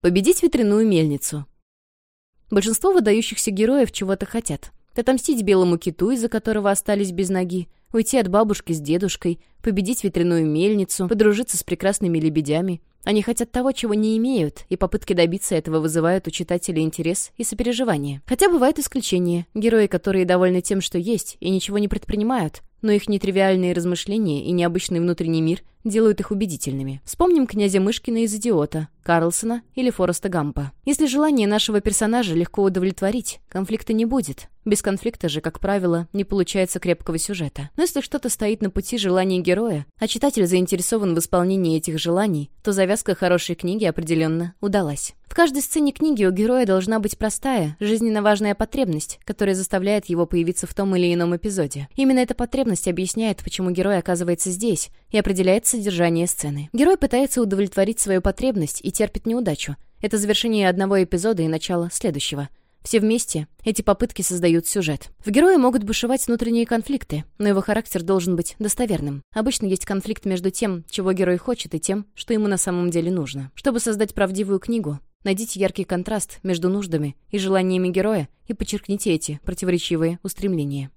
Победить ветряную мельницу. Большинство выдающихся героев чего-то хотят. Отомстить белому киту, из-за которого остались без ноги, уйти от бабушки с дедушкой, победить ветряную мельницу, подружиться с прекрасными лебедями. Они хотят того, чего не имеют, и попытки добиться этого вызывают у читателя интерес и сопереживание. Хотя бывают исключения. Герои, которые довольны тем, что есть, и ничего не предпринимают, но их нетривиальные размышления и необычный внутренний мир делают их убедительными. Вспомним князя Мышкина из «Идиота», Карлсона или Фореста Гампа. Если желание нашего персонажа легко удовлетворить, конфликта не будет. Без конфликта же, как правило, не получается крепкого сюжета. Но если что-то стоит на пути желаний героя, а читатель заинтересован в исполнении этих желаний, то завязка хорошей книги определенно удалась. В каждой сцене книги у героя должна быть простая, жизненно важная потребность, которая заставляет его появиться в том или ином эпизоде. Именно эта потребность объясняет, почему герой оказывается здесь, и определяет содержание сцены. Герой пытается удовлетворить свою потребность и терпит неудачу. Это завершение одного эпизода и начало следующего. Все вместе эти попытки создают сюжет. В герое могут бушевать внутренние конфликты, но его характер должен быть достоверным. Обычно есть конфликт между тем, чего герой хочет, и тем, что ему на самом деле нужно. Чтобы создать правдивую книгу, найдите яркий контраст между нуждами и желаниями героя и подчеркните эти противоречивые устремления.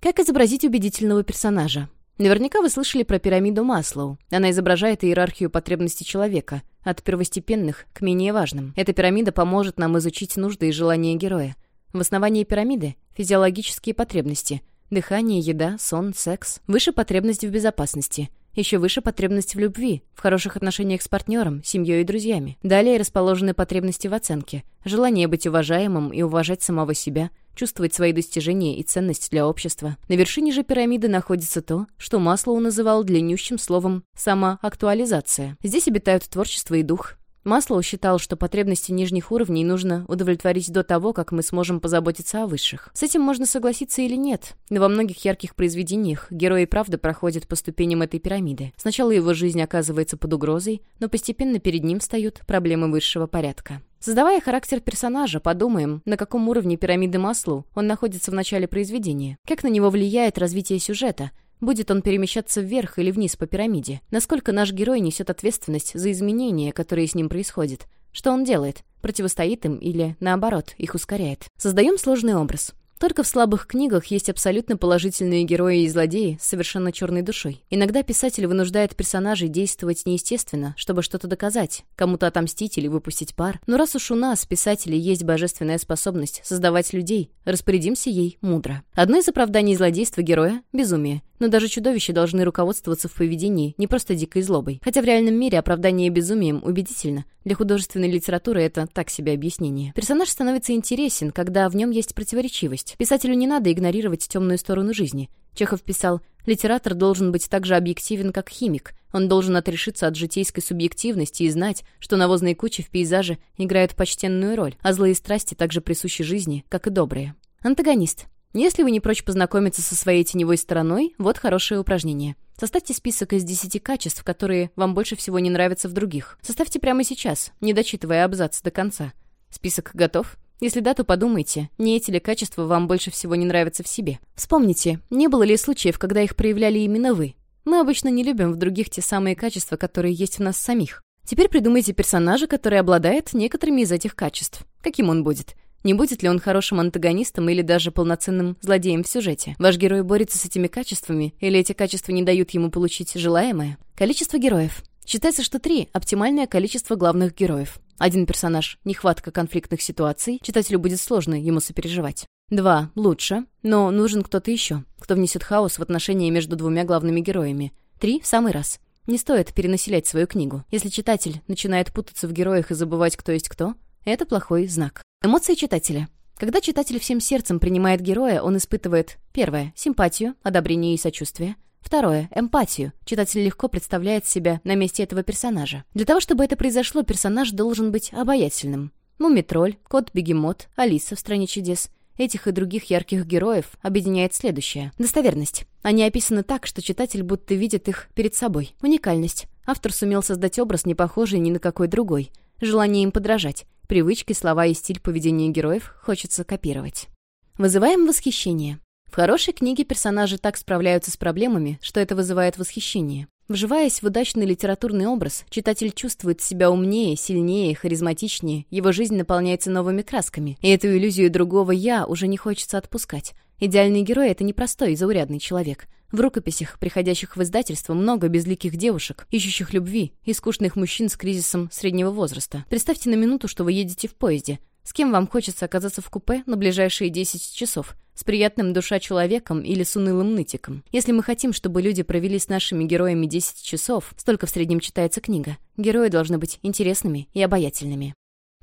Как изобразить убедительного персонажа? Наверняка вы слышали про пирамиду Маслоу. Она изображает иерархию потребностей человека, от первостепенных к менее важным. Эта пирамида поможет нам изучить нужды и желания героя. В основании пирамиды — физиологические потребности. Дыхание, еда, сон, секс. Выше потребность в безопасности. Еще выше потребность в любви, в хороших отношениях с партнером, семьей и друзьями. Далее расположены потребности в оценке. Желание быть уважаемым и уважать самого себя, чувствовать свои достижения и ценность для общества. На вершине же пирамиды находится то, что Маслоу называл длиннющим словом «самоактуализация». Здесь обитают творчество и дух, Маслоу считал, что потребности нижних уровней нужно удовлетворить до того, как мы сможем позаботиться о высших. С этим можно согласиться или нет, но во многих ярких произведениях герой и правда проходит по ступеням этой пирамиды. Сначала его жизнь оказывается под угрозой, но постепенно перед ним встают проблемы высшего порядка. Создавая характер персонажа, подумаем, на каком уровне пирамиды Маслоу он находится в начале произведения, как на него влияет развитие сюжета — Будет он перемещаться вверх или вниз по пирамиде? Насколько наш герой несет ответственность за изменения, которые с ним происходят? Что он делает? Противостоит им или, наоборот, их ускоряет? Создаем сложный образ. Только в слабых книгах есть абсолютно положительные герои и злодеи с совершенно черной душой. Иногда писатель вынуждает персонажей действовать неестественно, чтобы что-то доказать, кому-то отомстить или выпустить пар. Но раз уж у нас, писателей, есть божественная способность создавать людей, распорядимся ей мудро. Одно из оправданий злодейства героя — безумие. Но даже чудовища должны руководствоваться в поведении не просто дикой злобой. Хотя в реальном мире оправдание безумием убедительно. Для художественной литературы это так себе объяснение. Персонаж становится интересен, когда в нем есть противоречивость. Писателю не надо игнорировать темную сторону жизни. Чехов писал, литератор должен быть так же объективен, как химик. Он должен отрешиться от житейской субъективности и знать, что навозные кучи в пейзаже играют почтенную роль, а злые страсти также присущи жизни, как и добрые. Антагонист. Если вы не прочь познакомиться со своей теневой стороной, вот хорошее упражнение. Составьте список из 10 качеств, которые вам больше всего не нравятся в других. Составьте прямо сейчас, не дочитывая абзац до конца. Список готов? Если да, то подумайте, не эти ли качества вам больше всего не нравятся в себе. Вспомните, не было ли случаев, когда их проявляли именно вы? Мы обычно не любим в других те самые качества, которые есть в нас самих. Теперь придумайте персонажа, который обладает некоторыми из этих качеств. Каким он будет? Не будет ли он хорошим антагонистом или даже полноценным злодеем в сюжете? Ваш герой борется с этими качествами, или эти качества не дают ему получить желаемое? Количество героев. Считается, что три — оптимальное количество главных героев. Один персонаж — нехватка конфликтных ситуаций, читателю будет сложно ему сопереживать. Два — лучше, но нужен кто-то еще, кто внесет хаос в отношения между двумя главными героями. Три — в самый раз. Не стоит перенаселять свою книгу. Если читатель начинает путаться в героях и забывать, кто есть кто, это плохой знак. Эмоции читателя. Когда читатель всем сердцем принимает героя, он испытывает первое — симпатию, одобрение и сочувствие. Второе — эмпатию. Читатель легко представляет себя на месте этого персонажа. Для того, чтобы это произошло, персонаж должен быть обаятельным. Мумитроль, Кот-бегемот, Алиса в «Стране чудес». Этих и других ярких героев объединяет следующее. Достоверность. Они описаны так, что читатель будто видит их перед собой. Уникальность. Автор сумел создать образ, не похожий ни на какой другой. Желание им подражать. Привычки, слова и стиль поведения героев хочется копировать. Вызываем восхищение. В хорошей книге персонажи так справляются с проблемами, что это вызывает восхищение. Вживаясь в удачный литературный образ, читатель чувствует себя умнее, сильнее, харизматичнее, его жизнь наполняется новыми красками, и эту иллюзию другого «я» уже не хочется отпускать. Идеальный герой — это не простой, заурядный человек. В рукописях, приходящих в издательство, много безликих девушек, ищущих любви, и скучных мужчин с кризисом среднего возраста. Представьте на минуту, что вы едете в поезде. С кем вам хочется оказаться в купе на ближайшие 10 часов? С приятным душа человеком или с унылым нытиком? Если мы хотим, чтобы люди провели с нашими героями 10 часов, столько в среднем читается книга, герои должны быть интересными и обаятельными.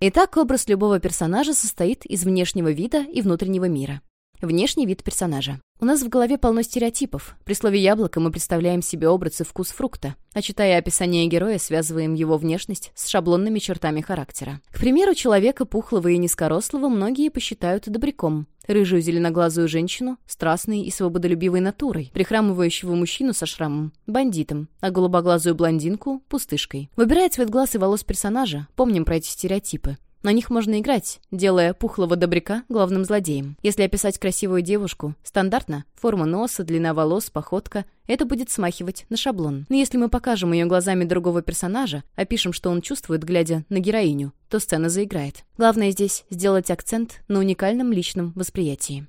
Итак, образ любого персонажа состоит из внешнего вида и внутреннего мира. Внешний вид персонажа. У нас в голове полно стереотипов. При слове «яблоко» мы представляем себе образ и вкус фрукта, а читая описание героя, связываем его внешность с шаблонными чертами характера. К примеру, человека пухлого и низкорослого многие посчитают добряком, рыжую зеленоглазую женщину — страстной и свободолюбивой натурой, прихрамывающего мужчину со шрамом — бандитом, а голубоглазую блондинку — пустышкой. Выбирая цвет глаз и волос персонажа, помним про эти стереотипы. На них можно играть, делая пухлого добряка главным злодеем. Если описать красивую девушку, стандартно, форма носа, длина волос, походка, это будет смахивать на шаблон. Но если мы покажем ее глазами другого персонажа, опишем, что он чувствует, глядя на героиню, то сцена заиграет. Главное здесь сделать акцент на уникальном личном восприятии.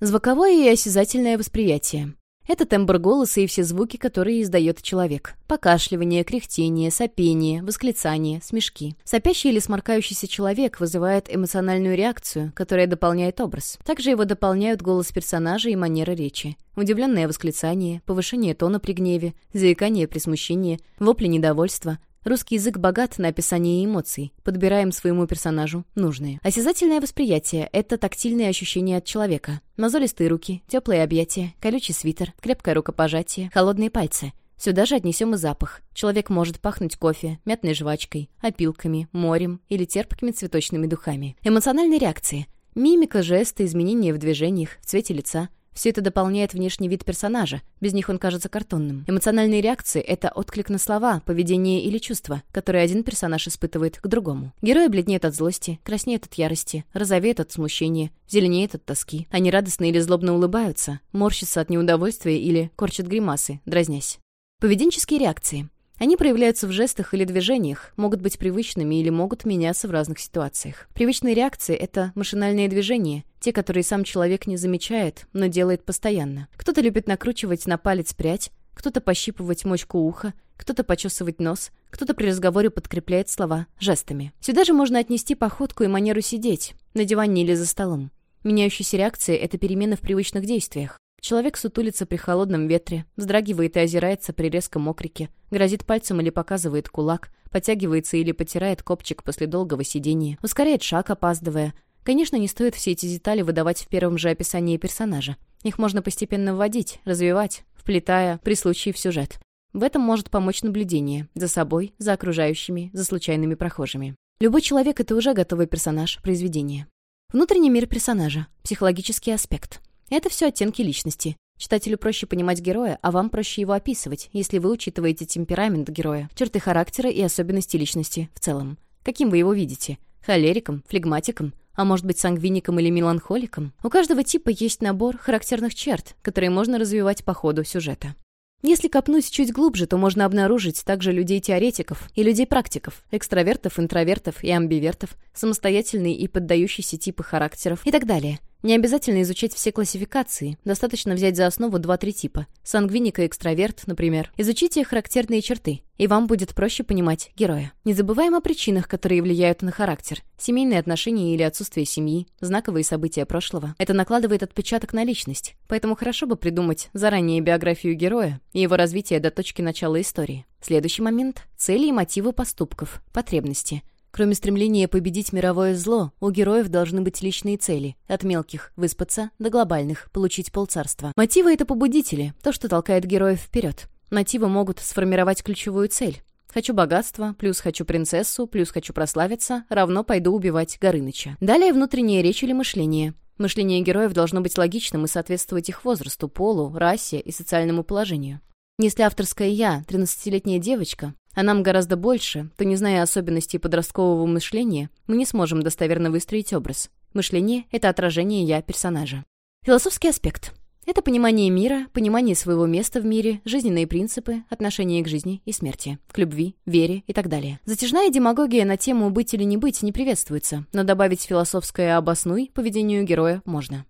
Звуковое и осязательное восприятие. Это тембр голоса и все звуки, которые издает человек. Покашливание, кряхтение, сопение, восклицание, смешки. Сопящий или сморкающийся человек вызывает эмоциональную реакцию, которая дополняет образ. Также его дополняют голос персонажа и манера речи. Удивленное восклицание, повышение тона при гневе, заикание при смущении, вопли недовольства, Русский язык богат на описание эмоций. Подбираем своему персонажу нужные. Осязательное восприятие — это тактильные ощущения от человека. Мозолистые руки, теплые объятия, колючий свитер, крепкое рукопожатие, холодные пальцы. Сюда же отнесем и запах. Человек может пахнуть кофе, мятной жвачкой, опилками, морем или терпкими цветочными духами. Эмоциональные реакции. Мимика, жесты, изменения в движениях, в цвете лица — все это дополняет внешний вид персонажа, без них он кажется картонным. Эмоциональные реакции — это отклик на слова, поведение или чувства, которые один персонаж испытывает к другому. Герои бледнеют от злости, краснеют от ярости, розовеют от смущения, зеленеют от тоски. Они радостно или злобно улыбаются, морщатся от неудовольствия или корчат гримасы, дразнясь. Поведенческие реакции. Они проявляются в жестах или движениях, могут быть привычными или могут меняться в разных ситуациях. Привычные реакции — это машинальные движения, те, которые сам человек не замечает, но делает постоянно. Кто-то любит накручивать на палец прядь, кто-то пощипывать мочку уха, кто-то почесывать нос, кто-то при разговоре подкрепляет слова жестами. Сюда же можно отнести походку и манеру сидеть, на диване или за столом. Меняющиеся реакции — это перемены в привычных действиях. Человек сутулится при холодном ветре, вздрагивает и озирается при резком окрике, грозит пальцем или показывает кулак, подтягивается или потирает копчик после долгого сидения, ускоряет шаг, опаздывая. Конечно, не стоит все эти детали выдавать в первом же описании персонажа. Их можно постепенно вводить, развивать, вплетая при случае в сюжет. В этом может помочь наблюдение за собой, за окружающими, за случайными прохожими. Любой человек — это уже готовый персонаж произведения. Внутренний мир персонажа, психологический аспект — это все оттенки личности. Читателю проще понимать героя, а вам проще его описывать, если вы учитываете темперамент героя, черты характера и особенности личности в целом. Каким вы его видите? Холериком? Флегматиком? А может быть, сангвиником или меланхоликом? У каждого типа есть набор характерных черт, которые можно развивать по ходу сюжета. Если копнуть чуть глубже, то можно обнаружить также людей-теоретиков и людей-практиков, экстравертов, интровертов и амбивертов, самостоятельные и поддающиеся типы характеров и так далее – не обязательно изучать все классификации, достаточно взять за основу 2-3 типа. Сангвиник и экстраверт, например. Изучите характерные черты, и вам будет проще понимать героя. Не забываем о причинах, которые влияют на характер. Семейные отношения или отсутствие семьи, знаковые события прошлого. Это накладывает отпечаток на личность, поэтому хорошо бы придумать заранее биографию героя и его развитие до точки начала истории. Следующий момент — цели и мотивы поступков, потребности — Кроме стремления победить мировое зло, у героев должны быть личные цели. От мелких — выспаться, до глобальных — получить полцарства. Мотивы — это побудители, то, что толкает героев вперед. Мотивы могут сформировать ключевую цель. Хочу богатства, плюс хочу принцессу, плюс хочу прославиться, равно пойду убивать Горыныча. Далее внутренняя речь или мышление. Мышление героев должно быть логичным и соответствовать их возрасту, полу, расе и социальному положению. Если авторское «я» — 13-летняя девочка, а нам гораздо больше, то, не зная особенностей подросткового мышления, мы не сможем достоверно выстроить образ. Мышление — это отражение «я» персонажа. Философский аспект. Это понимание мира, понимание своего места в мире, жизненные принципы, отношение к жизни и смерти, к любви, вере и так далее. Затяжная демагогия на тему «быть или не быть» не приветствуется, но добавить философское «обоснуй» поведению героя можно.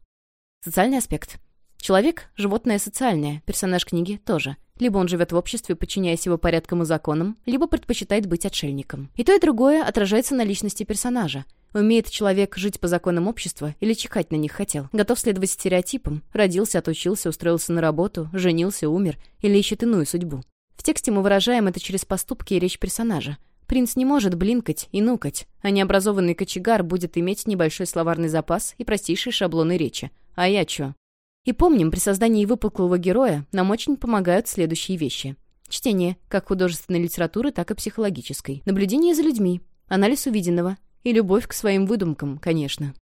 Социальный аспект. Человек — животное социальное, персонаж книги тоже. Либо он живет в обществе, подчиняясь его порядкам и законам, либо предпочитает быть отшельником. И то, и другое отражается на личности персонажа. Умеет человек жить по законам общества или чихать на них хотел? Готов следовать стереотипам? Родился, отучился, устроился на работу, женился, умер или ищет иную судьбу? В тексте мы выражаем это через поступки и речь персонажа. Принц не может блинкать и нукать, а необразованный кочегар будет иметь небольшой словарный запас и простейшие шаблоны речи. А я чё? И помним, при создании выпуклого героя нам очень помогают следующие вещи. Чтение, как художественной литературы, так и психологической. Наблюдение за людьми, анализ увиденного, и любовь к своим выдумкам, конечно.